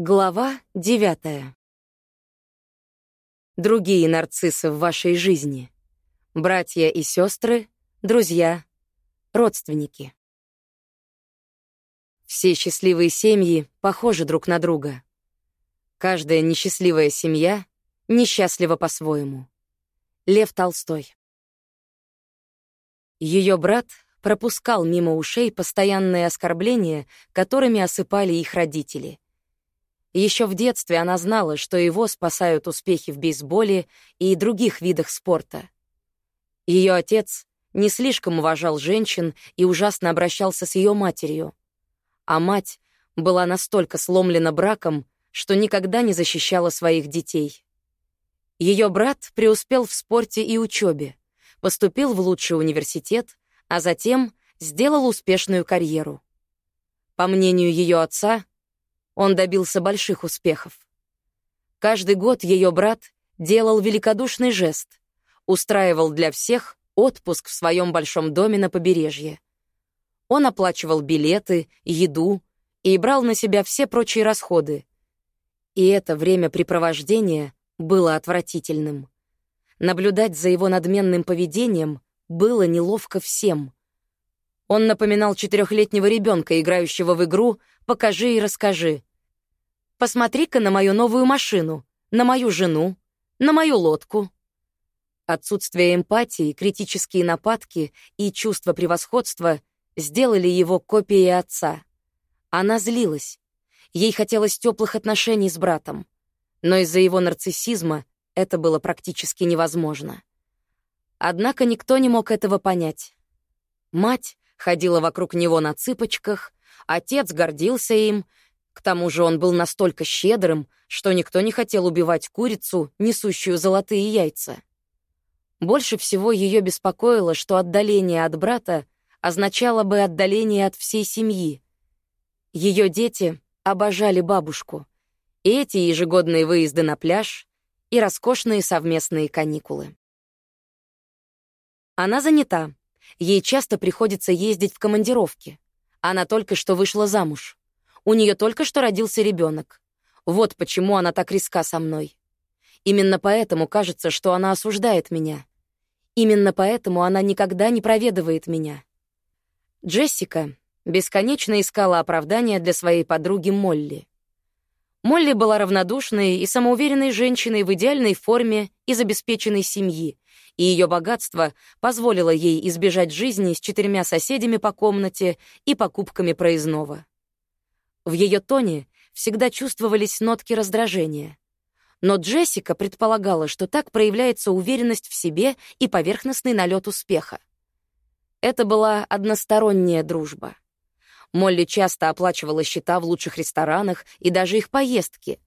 Глава девятая. Другие нарциссы в вашей жизни. Братья и сестры, друзья, родственники. Все счастливые семьи похожи друг на друга. Каждая несчастливая семья несчастлива по-своему. Лев Толстой. Ее брат пропускал мимо ушей постоянные оскорбления, которыми осыпали их родители — еще в детстве она знала, что его спасают успехи в бейсболе и других видах спорта. Ее отец не слишком уважал женщин и ужасно обращался с ее матерью. А мать была настолько сломлена браком, что никогда не защищала своих детей. Ее брат преуспел в спорте и учебе, поступил в лучший университет, а затем сделал успешную карьеру. По мнению ее отца, он добился больших успехов. Каждый год ее брат делал великодушный жест, устраивал для всех отпуск в своем большом доме на побережье. Он оплачивал билеты, еду и брал на себя все прочие расходы. И это времяпрепровождение было отвратительным. Наблюдать за его надменным поведением было неловко всем. Он напоминал четырехлетнего ребенка, играющего в игру «Покажи и расскажи», Посмотри-ка на мою новую машину, на мою жену, на мою лодку. Отсутствие эмпатии, критические нападки и чувство превосходства сделали его копией отца. Она злилась. Ей хотелось теплых отношений с братом. Но из-за его нарциссизма это было практически невозможно. Однако никто не мог этого понять. Мать ходила вокруг него на цыпочках, отец гордился им — к тому же он был настолько щедрым, что никто не хотел убивать курицу, несущую золотые яйца. Больше всего ее беспокоило, что отдаление от брата означало бы отдаление от всей семьи. Ее дети обожали бабушку, и эти ежегодные выезды на пляж, и роскошные совместные каникулы. Она занята. Ей часто приходится ездить в командировки. Она только что вышла замуж. У нее только что родился ребенок. Вот почему она так риска со мной. Именно поэтому кажется, что она осуждает меня. Именно поэтому она никогда не проведывает меня. Джессика бесконечно искала оправдания для своей подруги Молли. Молли была равнодушной и самоуверенной женщиной в идеальной форме из обеспеченной семьи, и ее богатство позволило ей избежать жизни с четырьмя соседями по комнате и покупками проездного. В ее тоне всегда чувствовались нотки раздражения. Но Джессика предполагала, что так проявляется уверенность в себе и поверхностный налет успеха. Это была односторонняя дружба. Молли часто оплачивала счета в лучших ресторанах и даже их поездки.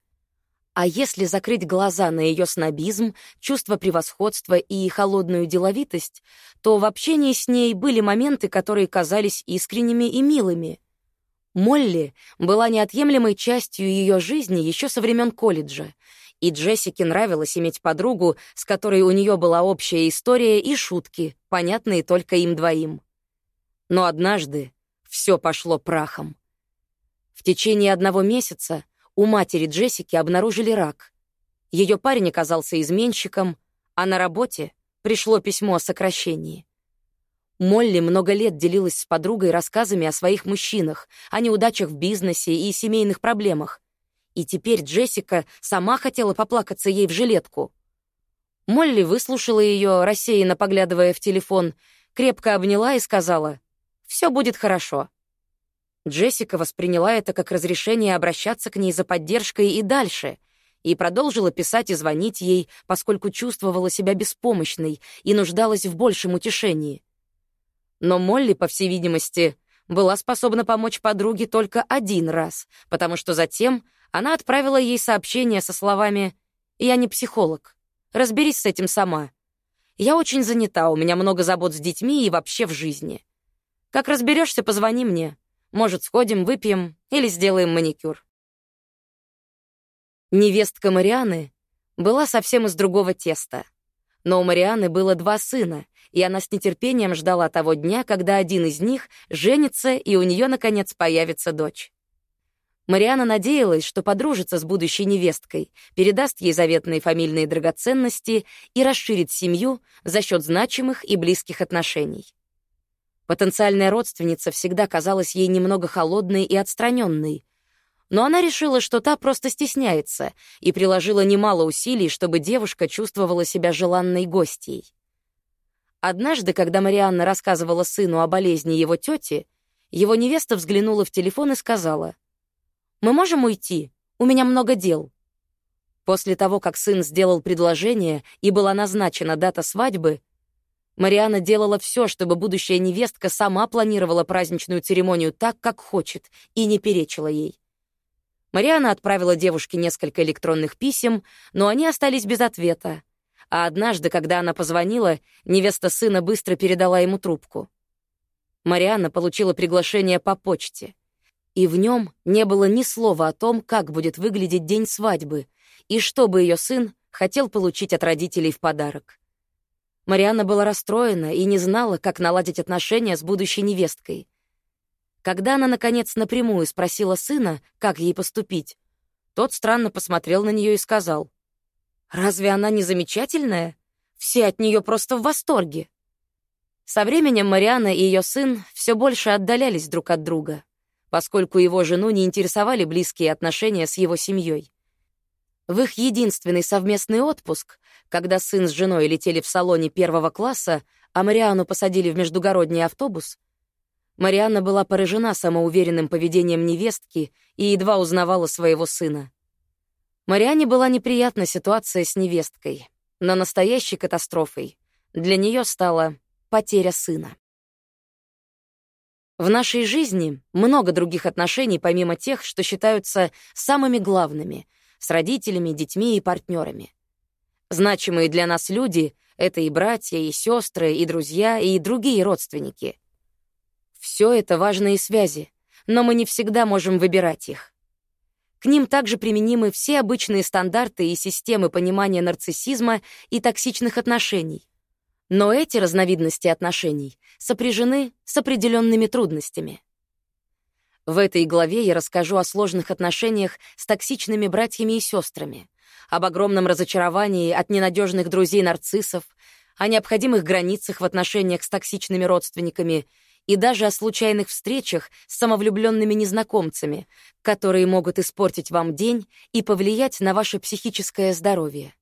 А если закрыть глаза на ее снобизм, чувство превосходства и холодную деловитость, то в общении с ней были моменты, которые казались искренними и милыми — Молли была неотъемлемой частью ее жизни еще со времен колледжа, и Джессике нравилось иметь подругу, с которой у нее была общая история и шутки, понятные только им двоим. Но однажды все пошло прахом. В течение одного месяца у матери Джессики обнаружили рак. Ее парень оказался изменщиком, а на работе пришло письмо о сокращении. Молли много лет делилась с подругой рассказами о своих мужчинах, о неудачах в бизнесе и семейных проблемах. И теперь Джессика сама хотела поплакаться ей в жилетку. Молли выслушала ее, рассеянно поглядывая в телефон, крепко обняла и сказала «Все будет хорошо». Джессика восприняла это как разрешение обращаться к ней за поддержкой и дальше — и продолжила писать и звонить ей, поскольку чувствовала себя беспомощной и нуждалась в большем утешении. Но Молли, по всей видимости, была способна помочь подруге только один раз, потому что затем она отправила ей сообщение со словами «Я не психолог. Разберись с этим сама. Я очень занята, у меня много забот с детьми и вообще в жизни. Как разберешься, позвони мне. Может, сходим, выпьем или сделаем маникюр». Невестка Марианы была совсем из другого теста. Но у Марианы было два сына, и она с нетерпением ждала того дня, когда один из них женится, и у нее, наконец, появится дочь. Мариана надеялась, что подружится с будущей невесткой, передаст ей заветные фамильные драгоценности и расширит семью за счет значимых и близких отношений. Потенциальная родственница всегда казалась ей немного холодной и отстраненной, но она решила, что та просто стесняется, и приложила немало усилий, чтобы девушка чувствовала себя желанной гостьей. Однажды, когда Марианна рассказывала сыну о болезни его тети, его невеста взглянула в телефон и сказала, «Мы можем уйти? У меня много дел». После того, как сын сделал предложение и была назначена дата свадьбы, Марианна делала все, чтобы будущая невестка сама планировала праздничную церемонию так, как хочет, и не перечила ей. Марианна отправила девушке несколько электронных писем, но они остались без ответа, а однажды, когда она позвонила, невеста сына быстро передала ему трубку. Марианна получила приглашение по почте, и в нем не было ни слова о том, как будет выглядеть день свадьбы и что бы ее сын хотел получить от родителей в подарок. Марианна была расстроена и не знала, как наладить отношения с будущей невесткой. Когда она, наконец, напрямую спросила сына, как ей поступить, тот странно посмотрел на нее и сказал — Разве она не замечательная? Все от нее просто в восторге. Со временем Мариана и ее сын все больше отдалялись друг от друга, поскольку его жену не интересовали близкие отношения с его семьей. В их единственный совместный отпуск, когда сын с женой летели в салоне первого класса, а Мариану посадили в междугородний автобус, Марианна была поражена самоуверенным поведением невестки и едва узнавала своего сына. Мариане была неприятна ситуация с невесткой, но настоящей катастрофой для нее стала потеря сына. В нашей жизни много других отношений, помимо тех, что считаются самыми главными — с родителями, детьми и партнерами. Значимые для нас люди — это и братья, и сестры, и друзья, и другие родственники. Все это важные связи, но мы не всегда можем выбирать их. К ним также применимы все обычные стандарты и системы понимания нарциссизма и токсичных отношений. Но эти разновидности отношений сопряжены с определенными трудностями. В этой главе я расскажу о сложных отношениях с токсичными братьями и сестрами, об огромном разочаровании от ненадежных друзей-нарциссов, о необходимых границах в отношениях с токсичными родственниками и даже о случайных встречах с самовлюбленными незнакомцами, которые могут испортить вам день и повлиять на ваше психическое здоровье.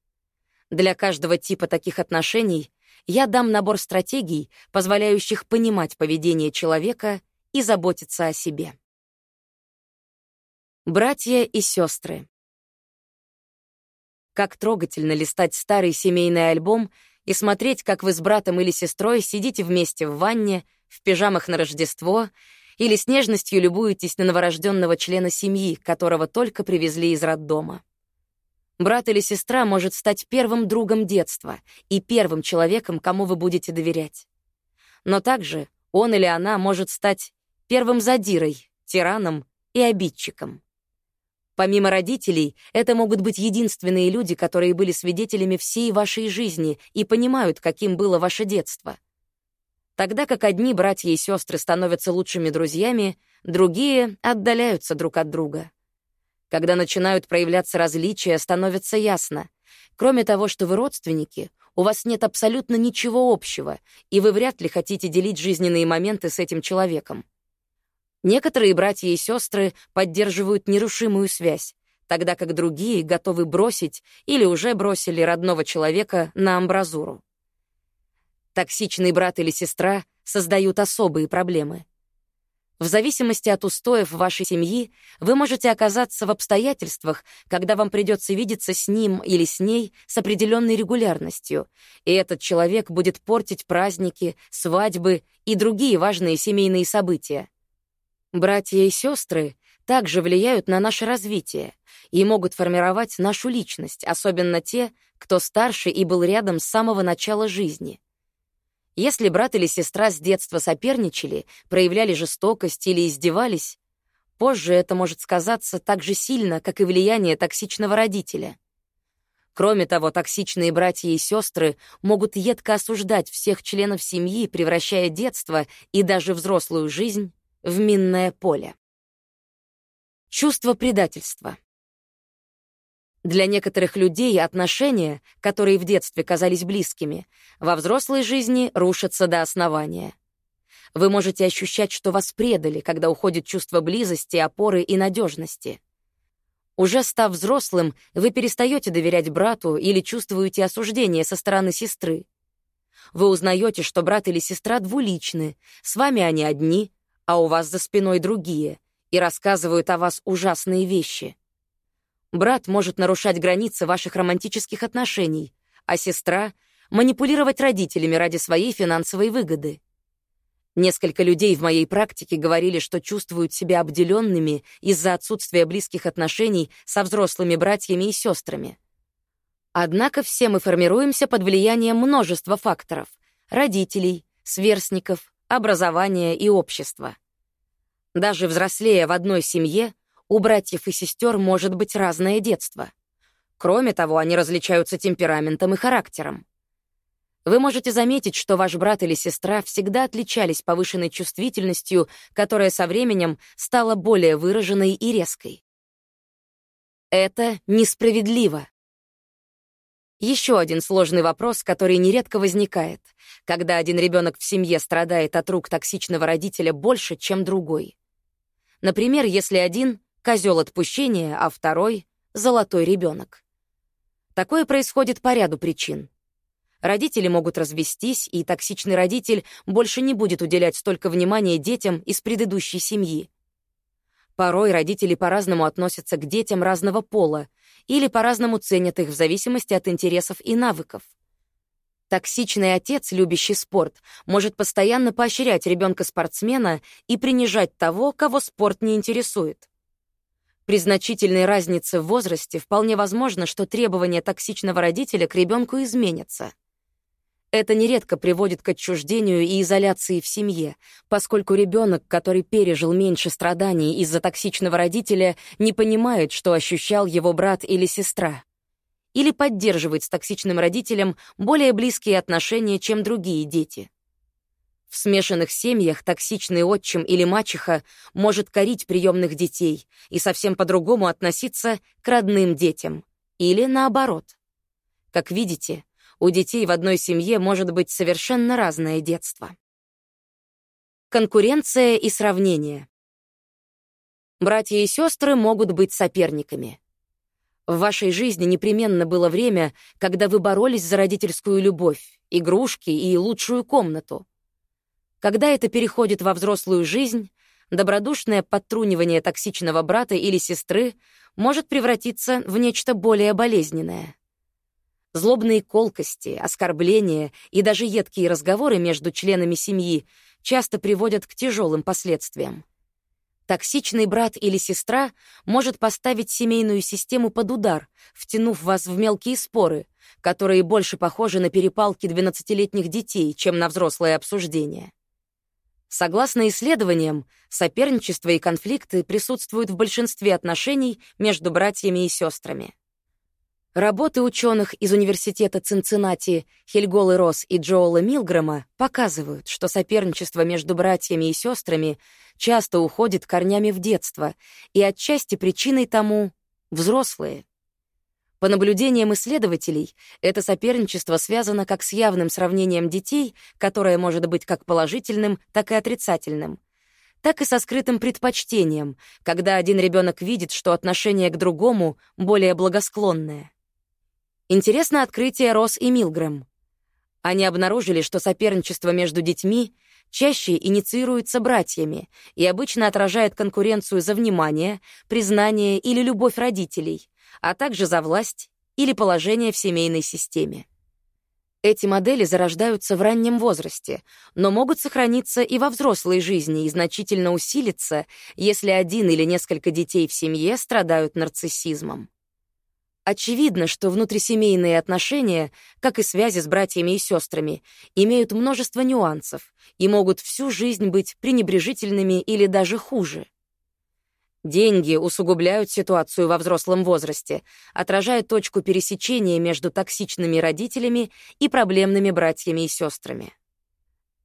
Для каждого типа таких отношений я дам набор стратегий, позволяющих понимать поведение человека и заботиться о себе. Братья и сестры. Как трогательно листать старый семейный альбом и смотреть, как вы с братом или сестрой сидите вместе в ванне, в пижамах на Рождество или с нежностью любуетесь на новорожденного члена семьи, которого только привезли из роддома. Брат или сестра может стать первым другом детства и первым человеком, кому вы будете доверять. Но также он или она может стать первым задирой, тираном и обидчиком. Помимо родителей, это могут быть единственные люди, которые были свидетелями всей вашей жизни и понимают, каким было ваше детство — Тогда как одни братья и сестры становятся лучшими друзьями, другие отдаляются друг от друга. Когда начинают проявляться различия, становится ясно. Кроме того, что вы родственники, у вас нет абсолютно ничего общего, и вы вряд ли хотите делить жизненные моменты с этим человеком. Некоторые братья и сестры поддерживают нерушимую связь, тогда как другие готовы бросить или уже бросили родного человека на амбразуру. Токсичный брат или сестра создают особые проблемы. В зависимости от устоев вашей семьи вы можете оказаться в обстоятельствах, когда вам придется видеться с ним или с ней с определенной регулярностью, и этот человек будет портить праздники, свадьбы и другие важные семейные события. Братья и сестры также влияют на наше развитие и могут формировать нашу личность, особенно те, кто старше и был рядом с самого начала жизни. Если брат или сестра с детства соперничали, проявляли жестокость или издевались, позже это может сказаться так же сильно, как и влияние токсичного родителя. Кроме того, токсичные братья и сестры могут едко осуждать всех членов семьи, превращая детство и даже взрослую жизнь в минное поле. Чувство предательства. Для некоторых людей отношения, которые в детстве казались близкими, во взрослой жизни рушатся до основания. Вы можете ощущать, что вас предали, когда уходит чувство близости, опоры и надежности. Уже став взрослым, вы перестаете доверять брату или чувствуете осуждение со стороны сестры. Вы узнаете, что брат или сестра двуличны, с вами они одни, а у вас за спиной другие, и рассказывают о вас ужасные вещи. Брат может нарушать границы ваших романтических отношений, а сестра — манипулировать родителями ради своей финансовой выгоды. Несколько людей в моей практике говорили, что чувствуют себя обделенными из-за отсутствия близких отношений со взрослыми братьями и сестрами. Однако все мы формируемся под влиянием множества факторов — родителей, сверстников, образования и общества. Даже взрослея в одной семье, у братьев и сестер может быть разное детство. Кроме того, они различаются темпераментом и характером. Вы можете заметить, что ваш брат или сестра всегда отличались повышенной чувствительностью, которая со временем стала более выраженной и резкой. Это несправедливо. Еще один сложный вопрос, который нередко возникает, когда один ребенок в семье страдает от рук токсичного родителя больше, чем другой. Например, если один козел отпущения, а второй — золотой ребенок. Такое происходит по ряду причин. Родители могут развестись, и токсичный родитель больше не будет уделять столько внимания детям из предыдущей семьи. Порой родители по-разному относятся к детям разного пола или по-разному ценят их в зависимости от интересов и навыков. Токсичный отец, любящий спорт, может постоянно поощрять ребенка-спортсмена и принижать того, кого спорт не интересует. При значительной разнице в возрасте вполне возможно, что требования токсичного родителя к ребенку изменятся. Это нередко приводит к отчуждению и изоляции в семье, поскольку ребенок, который пережил меньше страданий из-за токсичного родителя, не понимает, что ощущал его брат или сестра. Или поддерживает с токсичным родителем более близкие отношения, чем другие дети. В смешанных семьях токсичный отчим или мачеха может корить приемных детей и совсем по-другому относиться к родным детям. Или наоборот. Как видите, у детей в одной семье может быть совершенно разное детство. Конкуренция и сравнение. Братья и сестры могут быть соперниками. В вашей жизни непременно было время, когда вы боролись за родительскую любовь, игрушки и лучшую комнату. Когда это переходит во взрослую жизнь, добродушное подтрунивание токсичного брата или сестры может превратиться в нечто более болезненное. Злобные колкости, оскорбления и даже едкие разговоры между членами семьи часто приводят к тяжелым последствиям. Токсичный брат или сестра может поставить семейную систему под удар, втянув вас в мелкие споры, которые больше похожи на перепалки 12-летних детей, чем на взрослое обсуждение. Согласно исследованиям, соперничество и конфликты присутствуют в большинстве отношений между братьями и сестрами. Работы ученых из Университета Цинциннати Хельголы Росс и Джоэла Милгрэма показывают, что соперничество между братьями и сестрами часто уходит корнями в детство, и отчасти причиной тому — взрослые. По наблюдениям исследователей, это соперничество связано как с явным сравнением детей, которое может быть как положительным, так и отрицательным, так и со скрытым предпочтением, когда один ребенок видит, что отношение к другому более благосклонное. Интересно открытие Росс и Милгрэм. Они обнаружили, что соперничество между детьми чаще инициируется братьями и обычно отражает конкуренцию за внимание, признание или любовь родителей, а также за власть или положение в семейной системе. Эти модели зарождаются в раннем возрасте, но могут сохраниться и во взрослой жизни и значительно усилиться, если один или несколько детей в семье страдают нарциссизмом. Очевидно, что внутрисемейные отношения, как и связи с братьями и сестрами, имеют множество нюансов и могут всю жизнь быть пренебрежительными или даже хуже. Деньги усугубляют ситуацию во взрослом возрасте, отражая точку пересечения между токсичными родителями и проблемными братьями и сестрами.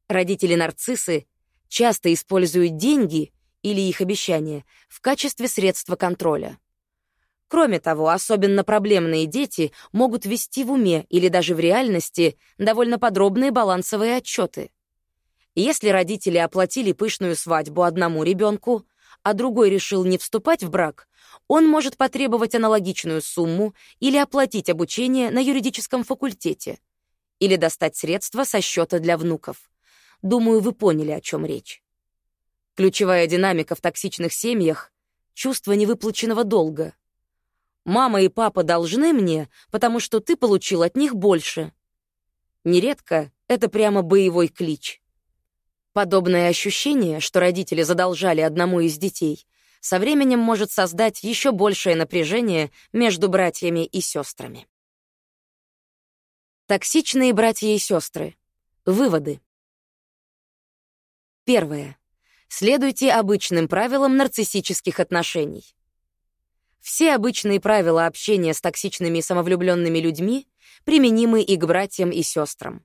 Родители-нарциссы часто используют деньги или их обещания в качестве средства контроля. Кроме того, особенно проблемные дети могут вести в уме или даже в реальности довольно подробные балансовые отчеты. Если родители оплатили пышную свадьбу одному ребенку, а другой решил не вступать в брак, он может потребовать аналогичную сумму или оплатить обучение на юридическом факультете, или достать средства со счета для внуков. Думаю, вы поняли, о чем речь. Ключевая динамика в токсичных семьях — чувство невыплаченного долга. Мама и папа должны мне, потому что ты получил от них больше. Нередко это прямо боевой клич. Подобное ощущение, что родители задолжали одному из детей, со временем может создать еще большее напряжение между братьями и сестрами. Токсичные братья и сестры. Выводы. Первое. Следуйте обычным правилам нарциссических отношений. Все обычные правила общения с токсичными самовлюбленными людьми применимы и к братьям и сестрам.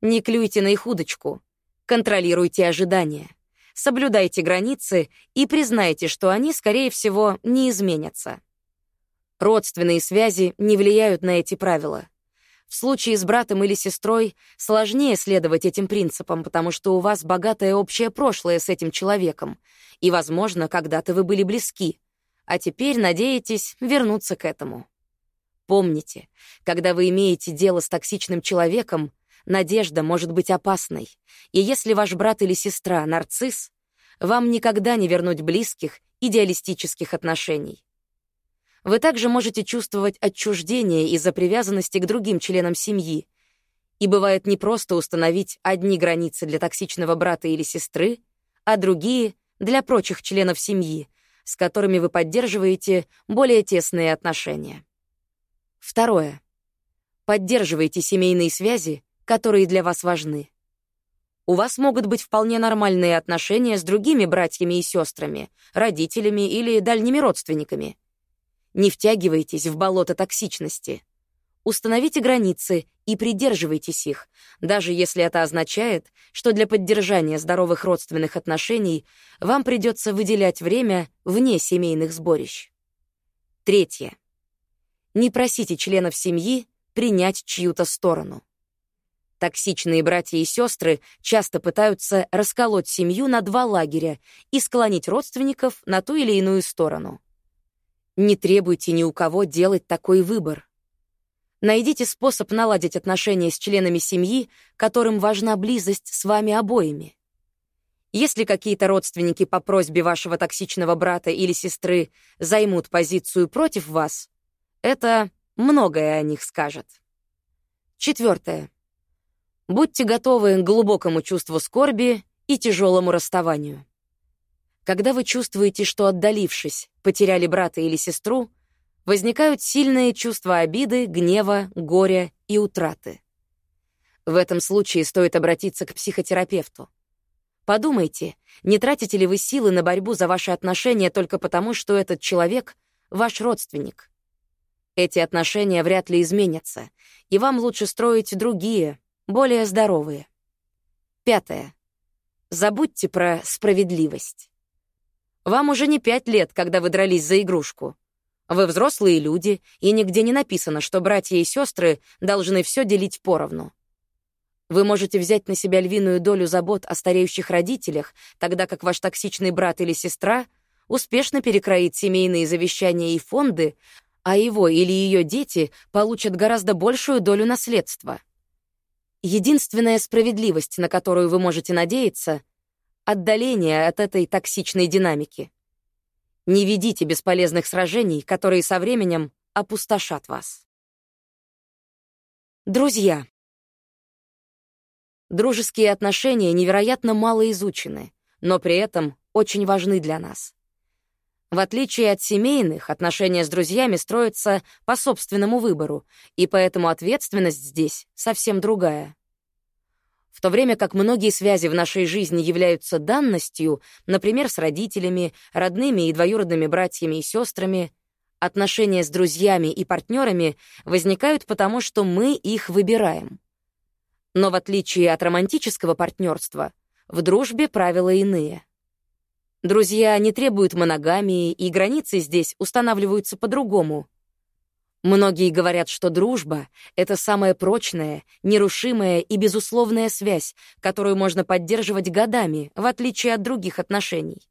Не клюйте на их удочку, контролируйте ожидания, соблюдайте границы и признайте, что они, скорее всего, не изменятся. Родственные связи не влияют на эти правила. В случае с братом или сестрой сложнее следовать этим принципам, потому что у вас богатое общее прошлое с этим человеком, и, возможно, когда-то вы были близки, а теперь надеетесь вернуться к этому. Помните, когда вы имеете дело с токсичным человеком, надежда может быть опасной, и если ваш брат или сестра — нарцисс, вам никогда не вернуть близких, идеалистических отношений. Вы также можете чувствовать отчуждение из-за привязанности к другим членам семьи. И бывает не просто установить одни границы для токсичного брата или сестры, а другие — для прочих членов семьи, с которыми вы поддерживаете более тесные отношения. Второе. Поддерживайте семейные связи, которые для вас важны. У вас могут быть вполне нормальные отношения с другими братьями и сестрами, родителями или дальними родственниками. Не втягивайтесь в болото токсичности. Установите границы и придерживайтесь их, даже если это означает, что для поддержания здоровых родственных отношений вам придется выделять время вне семейных сборищ. Третье. Не просите членов семьи принять чью-то сторону. Токсичные братья и сестры часто пытаются расколоть семью на два лагеря и склонить родственников на ту или иную сторону. Не требуйте ни у кого делать такой выбор. Найдите способ наладить отношения с членами семьи, которым важна близость с вами обоими. Если какие-то родственники по просьбе вашего токсичного брата или сестры займут позицию против вас, это многое о них скажет. Четвертое. Будьте готовы к глубокому чувству скорби и тяжелому расставанию. Когда вы чувствуете, что, отдалившись, потеряли брата или сестру, возникают сильные чувства обиды, гнева, горя и утраты. В этом случае стоит обратиться к психотерапевту. Подумайте, не тратите ли вы силы на борьбу за ваши отношения только потому, что этот человек — ваш родственник. Эти отношения вряд ли изменятся, и вам лучше строить другие, более здоровые. Пятое. Забудьте про справедливость. Вам уже не пять лет, когда вы дрались за игрушку. Вы взрослые люди, и нигде не написано, что братья и сестры должны все делить поровну. Вы можете взять на себя львиную долю забот о стареющих родителях, тогда как ваш токсичный брат или сестра успешно перекроит семейные завещания и фонды, а его или ее дети получат гораздо большую долю наследства. Единственная справедливость, на которую вы можете надеяться, отдаление от этой токсичной динамики. Не ведите бесполезных сражений, которые со временем опустошат вас. Друзья. Дружеские отношения невероятно мало изучены, но при этом очень важны для нас. В отличие от семейных, отношения с друзьями строятся по собственному выбору, и поэтому ответственность здесь совсем другая. В то время как многие связи в нашей жизни являются данностью, например, с родителями, родными и двоюродными братьями и сестрами, отношения с друзьями и партнерами возникают потому, что мы их выбираем. Но в отличие от романтического партнерства, в дружбе правила иные. Друзья не требуют моногамии, и границы здесь устанавливаются по-другому. Многие говорят, что дружба — это самая прочная, нерушимая и безусловная связь, которую можно поддерживать годами, в отличие от других отношений.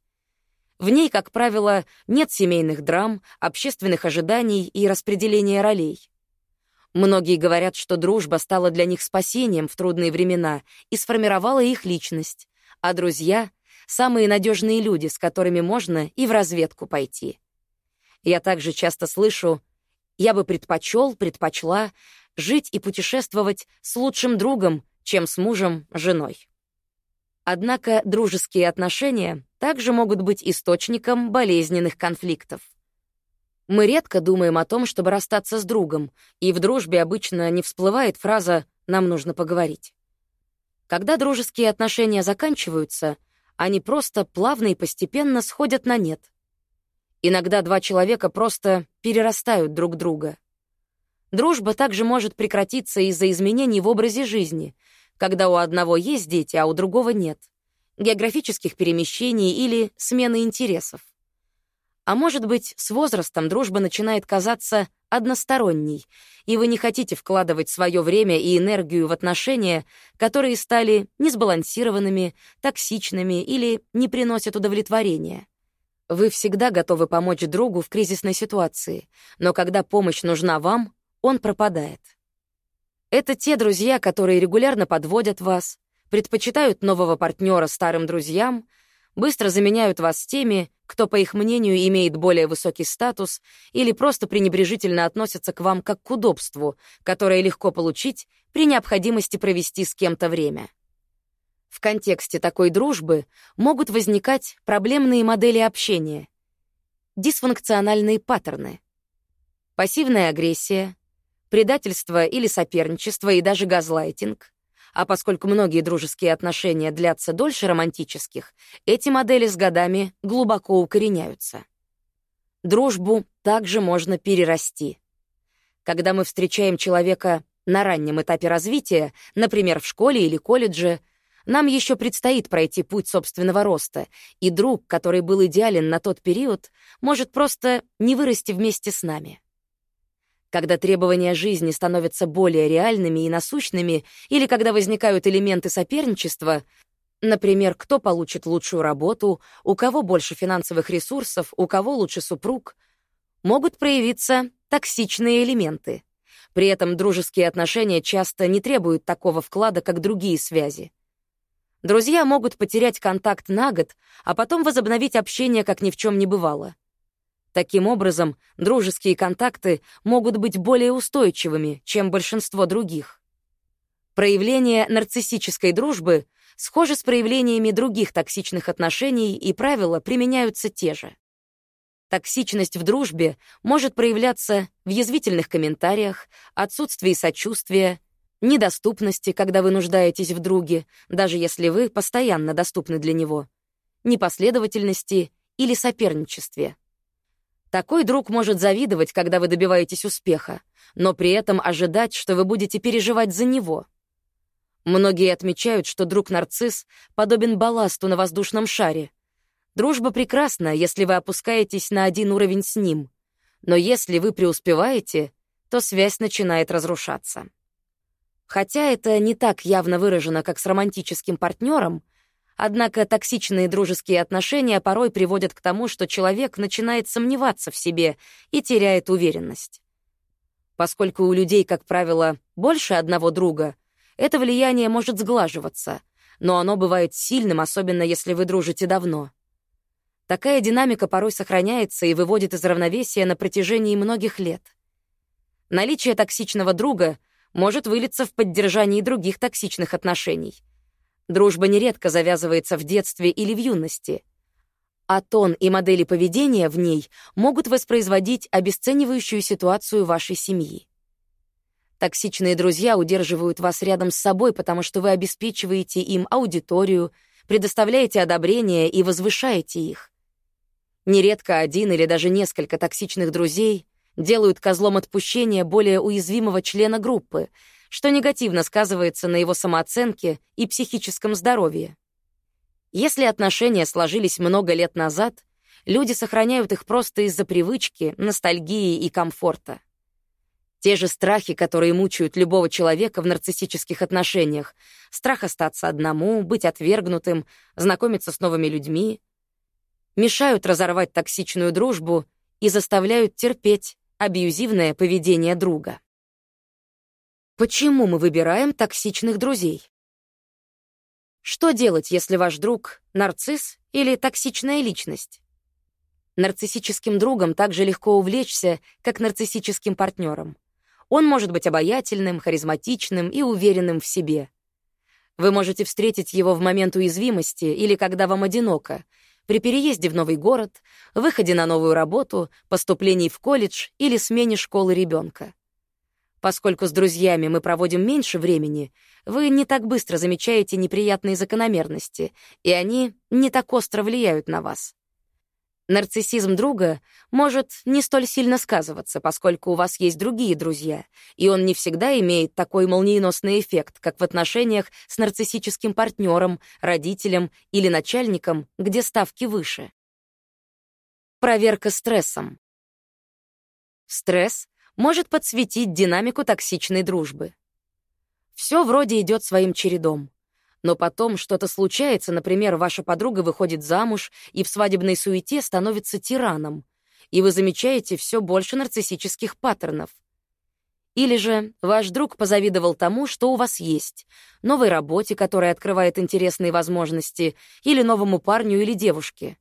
В ней, как правило, нет семейных драм, общественных ожиданий и распределения ролей. Многие говорят, что дружба стала для них спасением в трудные времена и сформировала их личность, а друзья — самые надежные люди, с которыми можно и в разведку пойти. Я также часто слышу «я бы предпочел, предпочла жить и путешествовать с лучшим другом, чем с мужем, женой». Однако дружеские отношения также могут быть источником болезненных конфликтов. Мы редко думаем о том, чтобы расстаться с другом, и в дружбе обычно не всплывает фраза «нам нужно поговорить». Когда дружеские отношения заканчиваются — они просто плавно и постепенно сходят на нет. Иногда два человека просто перерастают друг друга. Дружба также может прекратиться из-за изменений в образе жизни, когда у одного есть дети, а у другого нет, географических перемещений или смены интересов. А может быть, с возрастом дружба начинает казаться односторонней, и вы не хотите вкладывать свое время и энергию в отношения, которые стали несбалансированными, токсичными или не приносят удовлетворения. Вы всегда готовы помочь другу в кризисной ситуации, но когда помощь нужна вам, он пропадает. Это те друзья, которые регулярно подводят вас, предпочитают нового партнера старым друзьям — быстро заменяют вас теми, кто, по их мнению, имеет более высокий статус или просто пренебрежительно относятся к вам как к удобству, которое легко получить при необходимости провести с кем-то время. В контексте такой дружбы могут возникать проблемные модели общения, дисфункциональные паттерны, пассивная агрессия, предательство или соперничество и даже газлайтинг, а поскольку многие дружеские отношения длятся дольше романтических, эти модели с годами глубоко укореняются. Дружбу также можно перерасти. Когда мы встречаем человека на раннем этапе развития, например, в школе или колледже, нам еще предстоит пройти путь собственного роста, и друг, который был идеален на тот период, может просто не вырасти вместе с нами. Когда требования жизни становятся более реальными и насущными, или когда возникают элементы соперничества, например, кто получит лучшую работу, у кого больше финансовых ресурсов, у кого лучше супруг, могут проявиться токсичные элементы. При этом дружеские отношения часто не требуют такого вклада, как другие связи. Друзья могут потерять контакт на год, а потом возобновить общение, как ни в чем не бывало. Таким образом, дружеские контакты могут быть более устойчивыми, чем большинство других. Проявление нарциссической дружбы схожи с проявлениями других токсичных отношений, и правила применяются те же. Токсичность в дружбе может проявляться в язвительных комментариях, отсутствии сочувствия, недоступности, когда вы нуждаетесь в друге, даже если вы постоянно доступны для него, непоследовательности или соперничестве. Такой друг может завидовать, когда вы добиваетесь успеха, но при этом ожидать, что вы будете переживать за него. Многие отмечают, что друг-нарцисс подобен балласту на воздушном шаре. Дружба прекрасна, если вы опускаетесь на один уровень с ним, но если вы преуспеваете, то связь начинает разрушаться. Хотя это не так явно выражено, как с романтическим партнером, Однако токсичные дружеские отношения порой приводят к тому, что человек начинает сомневаться в себе и теряет уверенность. Поскольку у людей, как правило, больше одного друга, это влияние может сглаживаться, но оно бывает сильным, особенно если вы дружите давно. Такая динамика порой сохраняется и выводит из равновесия на протяжении многих лет. Наличие токсичного друга может вылиться в поддержании других токсичных отношений — Дружба нередко завязывается в детстве или в юности, а тон и модели поведения в ней могут воспроизводить обесценивающую ситуацию вашей семьи. Токсичные друзья удерживают вас рядом с собой, потому что вы обеспечиваете им аудиторию, предоставляете одобрение и возвышаете их. Нередко один или даже несколько токсичных друзей делают козлом отпущения более уязвимого члена группы, что негативно сказывается на его самооценке и психическом здоровье. Если отношения сложились много лет назад, люди сохраняют их просто из-за привычки, ностальгии и комфорта. Те же страхи, которые мучают любого человека в нарциссических отношениях. Страх остаться одному, быть отвергнутым, знакомиться с новыми людьми. Мешают разорвать токсичную дружбу и заставляют терпеть абьюзивное поведение друга. Почему мы выбираем токсичных друзей? Что делать, если ваш друг — нарцисс или токсичная личность? Нарциссическим другом так же легко увлечься, как нарциссическим партнером. Он может быть обаятельным, харизматичным и уверенным в себе. Вы можете встретить его в момент уязвимости или когда вам одиноко, при переезде в новый город, выходе на новую работу, поступлении в колледж или смене школы ребенка. Поскольку с друзьями мы проводим меньше времени, вы не так быстро замечаете неприятные закономерности, и они не так остро влияют на вас. Нарциссизм друга может не столь сильно сказываться, поскольку у вас есть другие друзья, и он не всегда имеет такой молниеносный эффект, как в отношениях с нарциссическим партнером, родителем или начальником, где ставки выше. Проверка стрессом. Стресс может подсветить динамику токсичной дружбы. Все вроде идет своим чередом. Но потом что-то случается, например, ваша подруга выходит замуж и в свадебной суете становится тираном, и вы замечаете все больше нарциссических паттернов. Или же ваш друг позавидовал тому, что у вас есть, новой работе, которая открывает интересные возможности, или новому парню или девушке.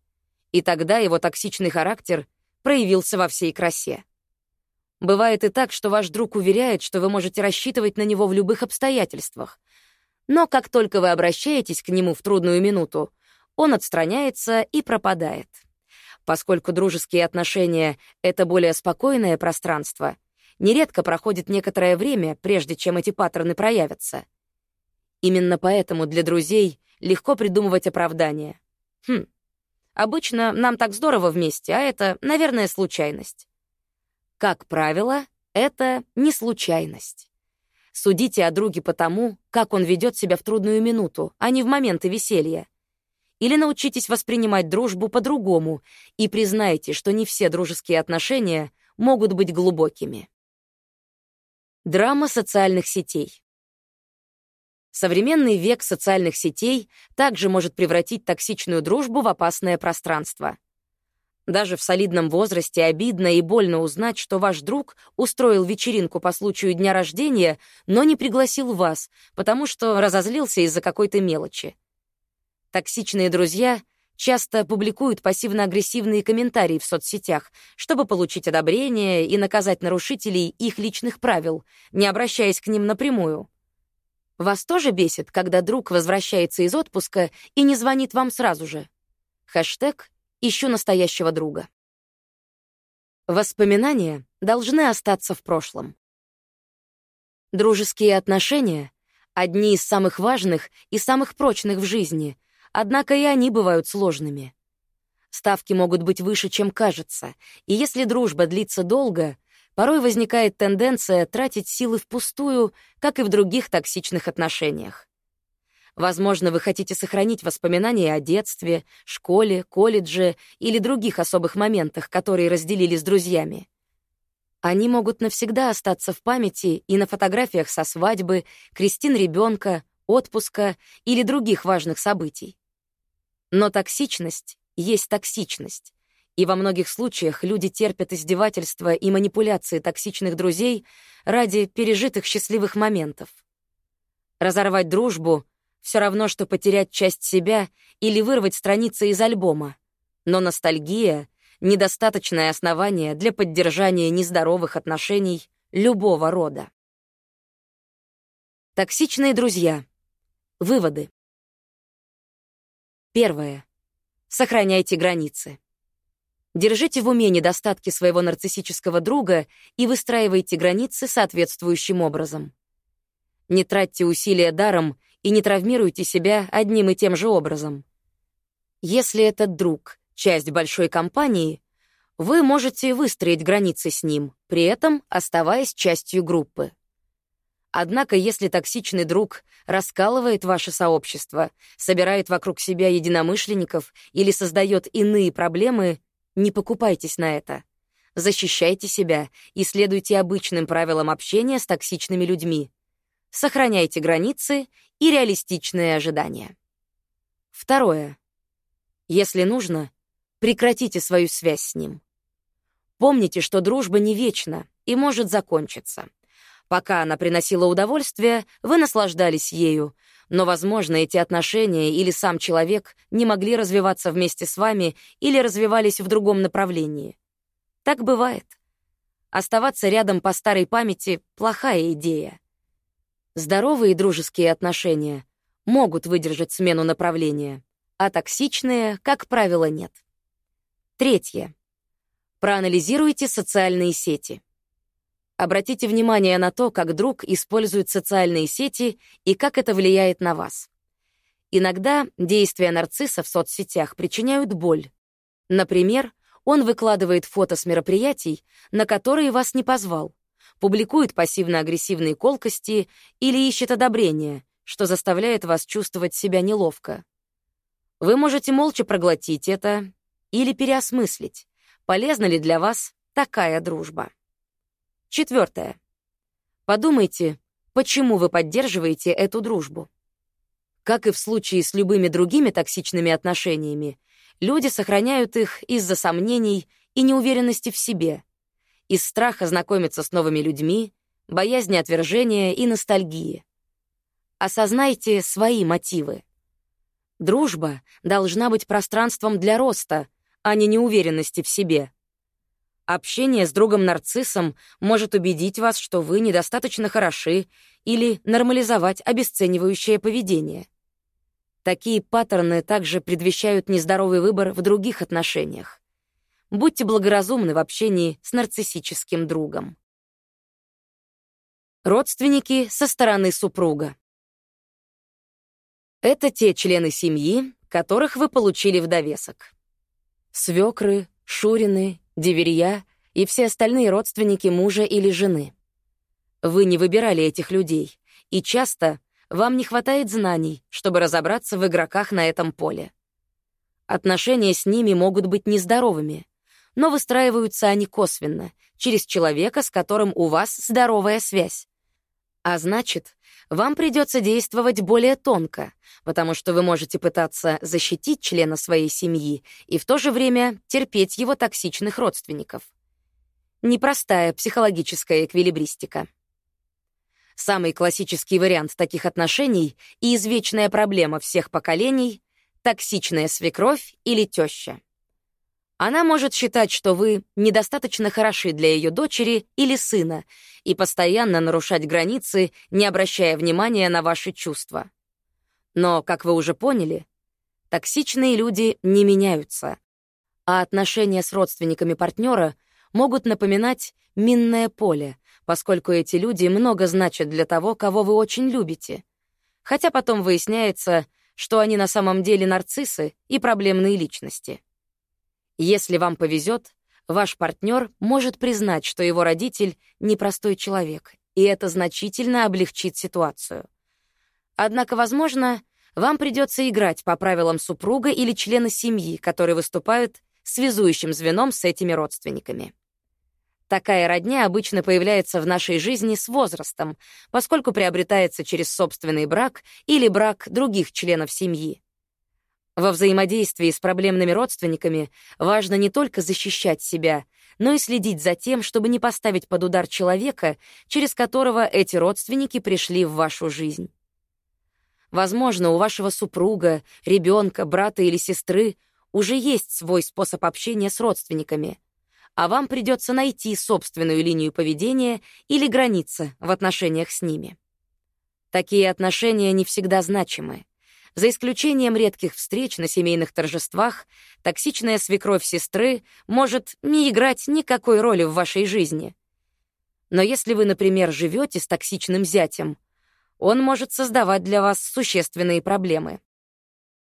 И тогда его токсичный характер проявился во всей красе. Бывает и так, что ваш друг уверяет, что вы можете рассчитывать на него в любых обстоятельствах — но как только вы обращаетесь к нему в трудную минуту, он отстраняется и пропадает. Поскольку дружеские отношения — это более спокойное пространство, нередко проходит некоторое время, прежде чем эти паттерны проявятся. Именно поэтому для друзей легко придумывать оправдания. Хм, обычно нам так здорово вместе, а это, наверное, случайность. Как правило, это не случайность. Судите о друге по тому, как он ведет себя в трудную минуту, а не в моменты веселья. Или научитесь воспринимать дружбу по-другому и признайте, что не все дружеские отношения могут быть глубокими. Драма социальных сетей. Современный век социальных сетей также может превратить токсичную дружбу в опасное пространство — даже в солидном возрасте обидно и больно узнать, что ваш друг устроил вечеринку по случаю дня рождения, но не пригласил вас, потому что разозлился из-за какой-то мелочи. Токсичные друзья часто публикуют пассивно-агрессивные комментарии в соцсетях, чтобы получить одобрение и наказать нарушителей их личных правил, не обращаясь к ним напрямую. Вас тоже бесит, когда друг возвращается из отпуска и не звонит вам сразу же? Хэштег Ищу настоящего друга. Воспоминания должны остаться в прошлом. Дружеские отношения — одни из самых важных и самых прочных в жизни, однако и они бывают сложными. Ставки могут быть выше, чем кажется, и если дружба длится долго, порой возникает тенденция тратить силы впустую, как и в других токсичных отношениях. Возможно, вы хотите сохранить воспоминания о детстве, школе, колледже или других особых моментах, которые разделили с друзьями. Они могут навсегда остаться в памяти и на фотографиях со свадьбы, крестин ребенка, отпуска или других важных событий. Но токсичность есть токсичность, и во многих случаях люди терпят издевательства и манипуляции токсичных друзей ради пережитых счастливых моментов. Разорвать дружбу все равно, что потерять часть себя или вырвать страницы из альбома. Но ностальгия — недостаточное основание для поддержания нездоровых отношений любого рода. Токсичные друзья. Выводы. Первое. Сохраняйте границы. Держите в уме недостатки своего нарциссического друга и выстраивайте границы соответствующим образом. Не тратьте усилия даром и не травмируйте себя одним и тем же образом. Если этот друг — часть большой компании, вы можете выстроить границы с ним, при этом оставаясь частью группы. Однако, если токсичный друг раскалывает ваше сообщество, собирает вокруг себя единомышленников или создает иные проблемы, не покупайтесь на это. Защищайте себя и следуйте обычным правилам общения с токсичными людьми. Сохраняйте границы и реалистичные ожидания. Второе. Если нужно, прекратите свою связь с ним. Помните, что дружба не вечна и может закончиться. Пока она приносила удовольствие, вы наслаждались ею, но, возможно, эти отношения или сам человек не могли развиваться вместе с вами или развивались в другом направлении. Так бывает. Оставаться рядом по старой памяти — плохая идея. Здоровые дружеские отношения могут выдержать смену направления, а токсичные, как правило, нет. Третье. Проанализируйте социальные сети. Обратите внимание на то, как друг использует социальные сети и как это влияет на вас. Иногда действия нарцисса в соцсетях причиняют боль. Например, он выкладывает фото с мероприятий, на которые вас не позвал, публикует пассивно-агрессивные колкости или ищет одобрения, что заставляет вас чувствовать себя неловко. Вы можете молча проглотить это или переосмыслить, полезна ли для вас такая дружба. Четвертое. Подумайте, почему вы поддерживаете эту дружбу. Как и в случае с любыми другими токсичными отношениями, люди сохраняют их из-за сомнений и неуверенности в себе, из страха знакомиться с новыми людьми, боязни отвержения и ностальгии. Осознайте свои мотивы. Дружба должна быть пространством для роста, а не неуверенности в себе. Общение с другом-нарциссом может убедить вас, что вы недостаточно хороши или нормализовать обесценивающее поведение. Такие паттерны также предвещают нездоровый выбор в других отношениях. Будьте благоразумны в общении с нарциссическим другом. Родственники со стороны супруга. Это те члены семьи, которых вы получили в довесок. Свекры, шурины, деверья и все остальные родственники мужа или жены. Вы не выбирали этих людей, и часто вам не хватает знаний, чтобы разобраться в игроках на этом поле. Отношения с ними могут быть нездоровыми, но выстраиваются они косвенно, через человека, с которым у вас здоровая связь. А значит, вам придется действовать более тонко, потому что вы можете пытаться защитить члена своей семьи и в то же время терпеть его токсичных родственников. Непростая психологическая эквилибристика. Самый классический вариант таких отношений и извечная проблема всех поколений — токсичная свекровь или теща. Она может считать, что вы недостаточно хороши для ее дочери или сына и постоянно нарушать границы, не обращая внимания на ваши чувства. Но, как вы уже поняли, токсичные люди не меняются, а отношения с родственниками партнера могут напоминать минное поле, поскольку эти люди много значат для того, кого вы очень любите. Хотя потом выясняется, что они на самом деле нарциссы и проблемные личности. Если вам повезет, ваш партнер может признать, что его родитель — непростой человек, и это значительно облегчит ситуацию. Однако, возможно, вам придется играть по правилам супруга или члена семьи, которые выступают связующим звеном с этими родственниками. Такая родня обычно появляется в нашей жизни с возрастом, поскольку приобретается через собственный брак или брак других членов семьи. Во взаимодействии с проблемными родственниками важно не только защищать себя, но и следить за тем, чтобы не поставить под удар человека, через которого эти родственники пришли в вашу жизнь. Возможно, у вашего супруга, ребенка, брата или сестры уже есть свой способ общения с родственниками, а вам придется найти собственную линию поведения или границы в отношениях с ними. Такие отношения не всегда значимы. За исключением редких встреч на семейных торжествах, токсичная свекровь сестры может не играть никакой роли в вашей жизни. Но если вы, например, живете с токсичным зятем, он может создавать для вас существенные проблемы.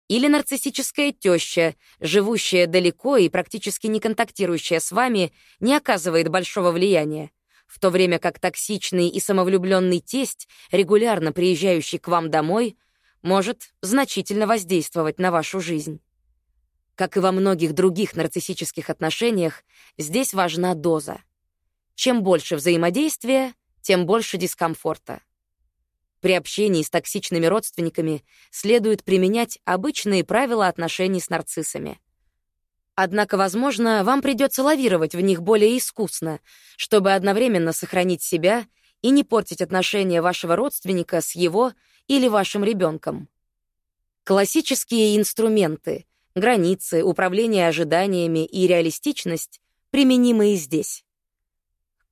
Или нарциссическая теща, живущая далеко и практически не контактирующая с вами, не оказывает большого влияния, в то время как токсичный и самовлюбленный тесть, регулярно приезжающий к вам домой, может значительно воздействовать на вашу жизнь. Как и во многих других нарциссических отношениях, здесь важна доза. Чем больше взаимодействия, тем больше дискомфорта. При общении с токсичными родственниками следует применять обычные правила отношений с нарциссами. Однако, возможно, вам придется лавировать в них более искусно, чтобы одновременно сохранить себя и не портить отношения вашего родственника с его или вашим ребенком. Классические инструменты — границы, управление ожиданиями и реалистичность — применимы и здесь.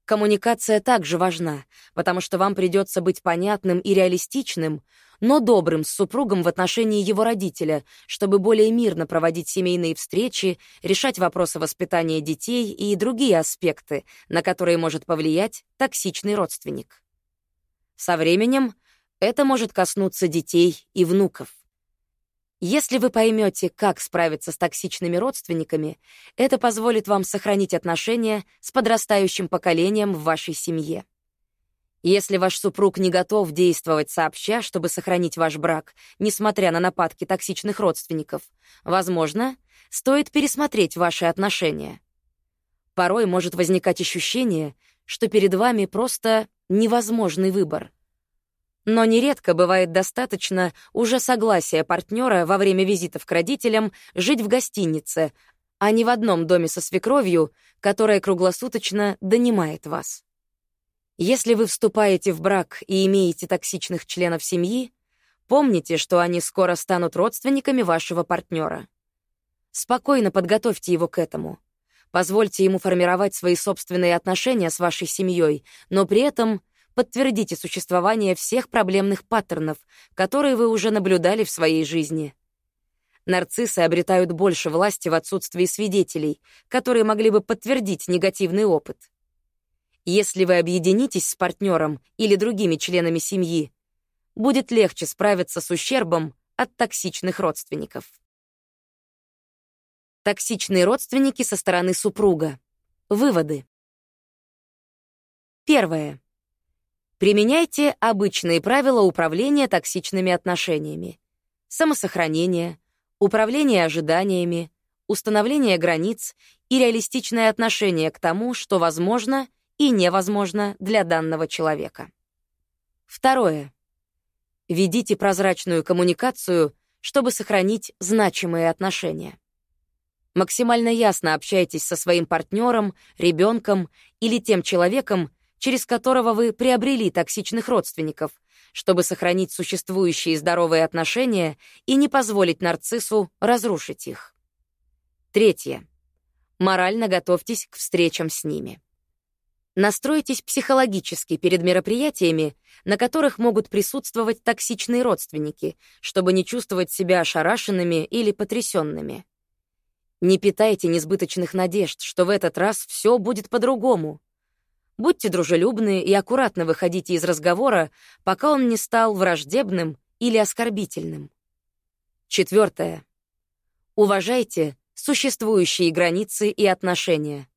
Коммуникация также важна, потому что вам придется быть понятным и реалистичным, но добрым с супругом в отношении его родителя, чтобы более мирно проводить семейные встречи, решать вопросы воспитания детей и другие аспекты, на которые может повлиять токсичный родственник. Со временем это может коснуться детей и внуков. Если вы поймете, как справиться с токсичными родственниками, это позволит вам сохранить отношения с подрастающим поколением в вашей семье. Если ваш супруг не готов действовать сообща, чтобы сохранить ваш брак, несмотря на нападки токсичных родственников, возможно, стоит пересмотреть ваши отношения. Порой может возникать ощущение, что перед вами просто невозможный выбор — но нередко бывает достаточно уже согласия партнера во время визитов к родителям жить в гостинице, а не в одном доме со свекровью, которая круглосуточно донимает вас. Если вы вступаете в брак и имеете токсичных членов семьи, помните, что они скоро станут родственниками вашего партнера. Спокойно подготовьте его к этому. Позвольте ему формировать свои собственные отношения с вашей семьей, но при этом подтвердите существование всех проблемных паттернов, которые вы уже наблюдали в своей жизни. Нарциссы обретают больше власти в отсутствии свидетелей, которые могли бы подтвердить негативный опыт. Если вы объединитесь с партнером или другими членами семьи, будет легче справиться с ущербом от токсичных родственников. Токсичные родственники со стороны супруга. Выводы. Первое. Применяйте обычные правила управления токсичными отношениями. Самосохранение, управление ожиданиями, установление границ и реалистичное отношение к тому, что возможно и невозможно для данного человека. Второе. Ведите прозрачную коммуникацию, чтобы сохранить значимые отношения. Максимально ясно общайтесь со своим партнером, ребенком или тем человеком, через которого вы приобрели токсичных родственников, чтобы сохранить существующие здоровые отношения и не позволить нарциссу разрушить их. Третье. Морально готовьтесь к встречам с ними. Настройтесь психологически перед мероприятиями, на которых могут присутствовать токсичные родственники, чтобы не чувствовать себя ошарашенными или потрясенными. Не питайте несбыточных надежд, что в этот раз все будет по-другому. Будьте дружелюбны и аккуратно выходите из разговора, пока он не стал враждебным или оскорбительным. Четвертое. Уважайте существующие границы и отношения.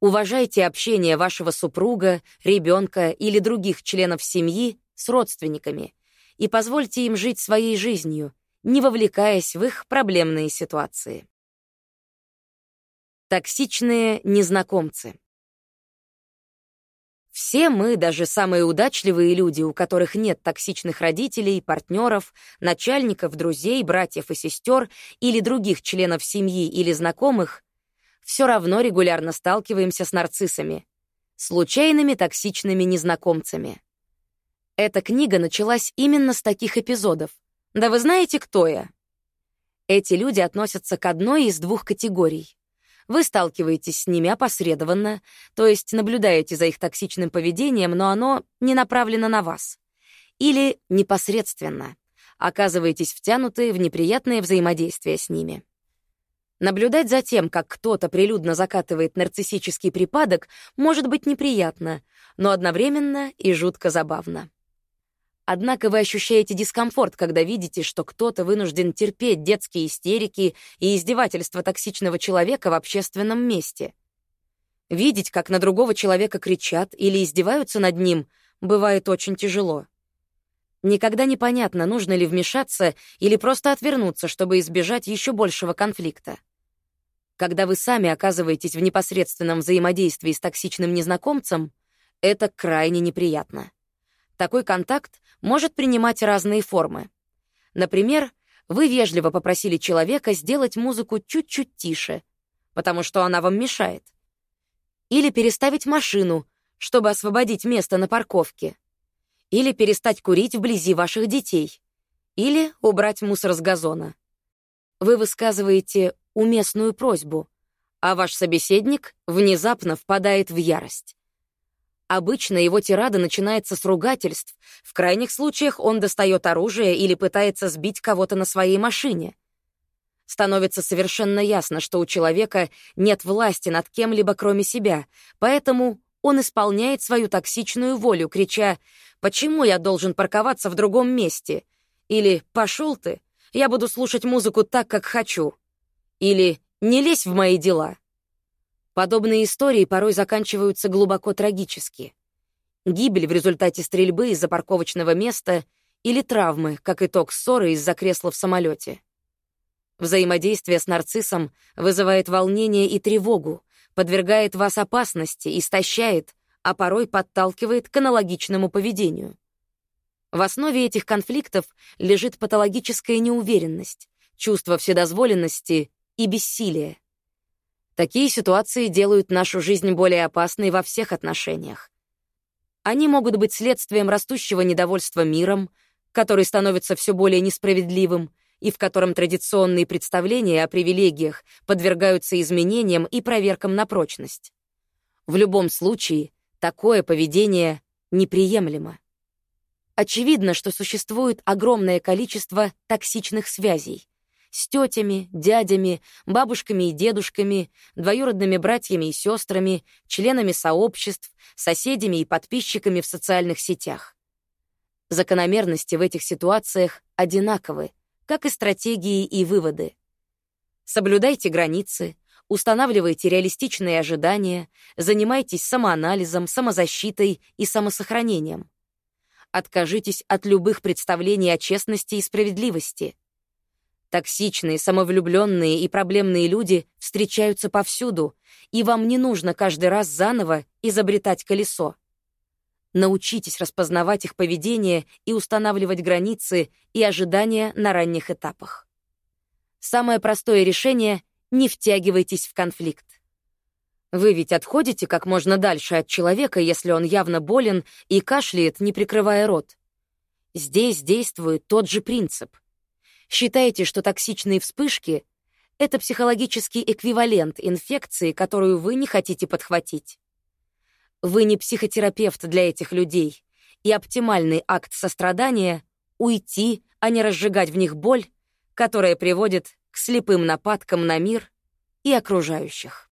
Уважайте общение вашего супруга, ребенка или других членов семьи с родственниками и позвольте им жить своей жизнью, не вовлекаясь в их проблемные ситуации. Токсичные незнакомцы. Все мы, даже самые удачливые люди, у которых нет токсичных родителей, партнеров, начальников, друзей, братьев и сестер или других членов семьи или знакомых, все равно регулярно сталкиваемся с нарциссами, случайными токсичными незнакомцами. Эта книга началась именно с таких эпизодов. Да вы знаете, кто я? Эти люди относятся к одной из двух категорий. Вы сталкиваетесь с ними опосредованно, то есть наблюдаете за их токсичным поведением, но оно не направлено на вас. Или непосредственно оказываетесь втянуты в неприятные взаимодействия с ними. Наблюдать за тем, как кто-то прилюдно закатывает нарциссический припадок, может быть неприятно, но одновременно и жутко забавно. Однако вы ощущаете дискомфорт, когда видите, что кто-то вынужден терпеть детские истерики и издевательства токсичного человека в общественном месте. Видеть, как на другого человека кричат или издеваются над ним, бывает очень тяжело. Никогда не понятно, нужно ли вмешаться или просто отвернуться, чтобы избежать еще большего конфликта. Когда вы сами оказываетесь в непосредственном взаимодействии с токсичным незнакомцем, это крайне неприятно. Такой контакт может принимать разные формы. Например, вы вежливо попросили человека сделать музыку чуть-чуть тише, потому что она вам мешает. Или переставить машину, чтобы освободить место на парковке или перестать курить вблизи ваших детей, или убрать мусор с газона. Вы высказываете уместную просьбу, а ваш собеседник внезапно впадает в ярость. Обычно его тирада начинается с ругательств, в крайних случаях он достает оружие или пытается сбить кого-то на своей машине. Становится совершенно ясно, что у человека нет власти над кем-либо кроме себя, поэтому он исполняет свою токсичную волю, крича «Почему я должен парковаться в другом месте?» Или «Пошел ты, я буду слушать музыку так, как хочу». Или «Не лезь в мои дела». Подобные истории порой заканчиваются глубоко трагически. Гибель в результате стрельбы из-за парковочного места или травмы, как итог ссоры из-за кресла в самолете. Взаимодействие с нарциссом вызывает волнение и тревогу, подвергает вас опасности, истощает, а порой подталкивает к аналогичному поведению. В основе этих конфликтов лежит патологическая неуверенность, чувство вседозволенности и бессилия. Такие ситуации делают нашу жизнь более опасной во всех отношениях. Они могут быть следствием растущего недовольства миром, который становится все более несправедливым, и в котором традиционные представления о привилегиях подвергаются изменениям и проверкам на прочность. В любом случае, такое поведение неприемлемо. Очевидно, что существует огромное количество токсичных связей с тетями, дядями, бабушками и дедушками, двоюродными братьями и сестрами, членами сообществ, соседями и подписчиками в социальных сетях. Закономерности в этих ситуациях одинаковы, как и стратегии и выводы. Соблюдайте границы, устанавливайте реалистичные ожидания, занимайтесь самоанализом, самозащитой и самосохранением. Откажитесь от любых представлений о честности и справедливости. Токсичные, самовлюбленные и проблемные люди встречаются повсюду, и вам не нужно каждый раз заново изобретать колесо. Научитесь распознавать их поведение и устанавливать границы и ожидания на ранних этапах. Самое простое решение — не втягивайтесь в конфликт. Вы ведь отходите как можно дальше от человека, если он явно болен и кашляет, не прикрывая рот. Здесь действует тот же принцип. Считайте, что токсичные вспышки — это психологический эквивалент инфекции, которую вы не хотите подхватить. Вы не психотерапевт для этих людей, и оптимальный акт сострадания — уйти, а не разжигать в них боль, которая приводит к слепым нападкам на мир и окружающих.